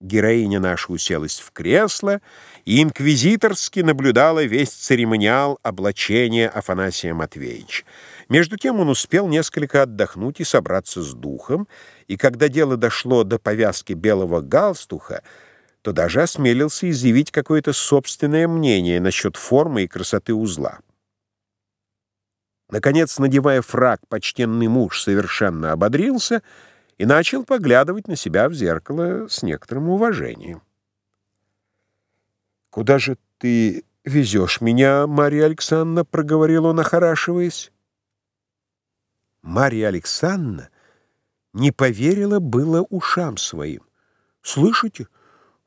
Героиня наша уселась в кресло и инквизиторски наблюдала весь церемониал облачения Афанасия Матвеевича. Между тем он успел несколько отдохнуть и собраться с духом, и когда дело дошло до повязки белого галстуха, то даже осмелился изъявить какое-то собственное мнение насчет формы и красоты узла. Наконец, надевая фраг, почтенный муж совершенно ободрился — и начал поглядывать на себя в зеркало с некоторым уважением. «Куда же ты везешь меня, Марья Александровна?» — проговорил он, охорашиваясь. Марья Александровна не поверила было ушам своим. «Слышите?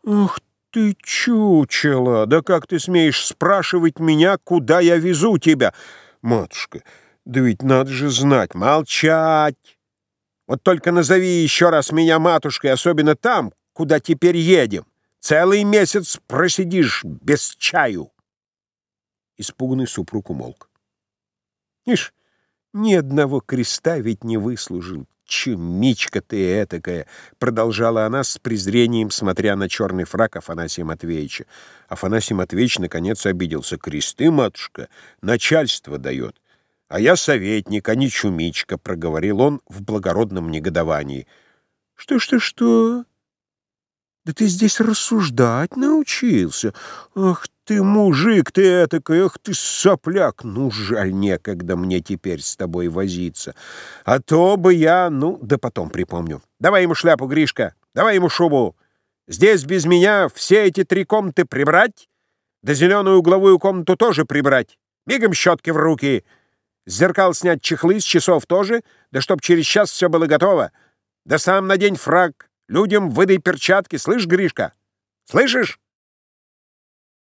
Ах ты, чучело! Да как ты смеешь спрашивать меня, куда я везу тебя? Матушка, да ведь надо же знать. Молчать!» Вот только назови еще раз меня матушкой, особенно там, куда теперь едем. Целый месяц просидишь без чаю. Испуганный супруг умолк. Ишь, ни одного креста ведь не выслужил. Чумичка ты этакая, продолжала она с презрением, смотря на черный фрак Афанасия Матвеевича. Афанасий Матвеевич наконец обиделся. Кресты, матушка, начальство дает. «А я советник, а не чумичка», — проговорил он в благородном негодовании. «Что, что, что? Да ты здесь рассуждать научился. Ах ты, мужик ты этакой, ах ты, сопляк! Ну, жаль, некогда мне теперь с тобой возиться. А то бы я, ну, да потом припомню. Давай ему шляпу, Гришка, давай ему шубу. Здесь без меня все эти три комнаты прибрать, да зеленую угловую комнату тоже прибрать. Мигом щетки в руки». Зеркал снять чехлы, с часов тоже, да чтоб через час все было готово. Да сам надень фраг, людям выдай перчатки, слышь, Гришка? Слышишь?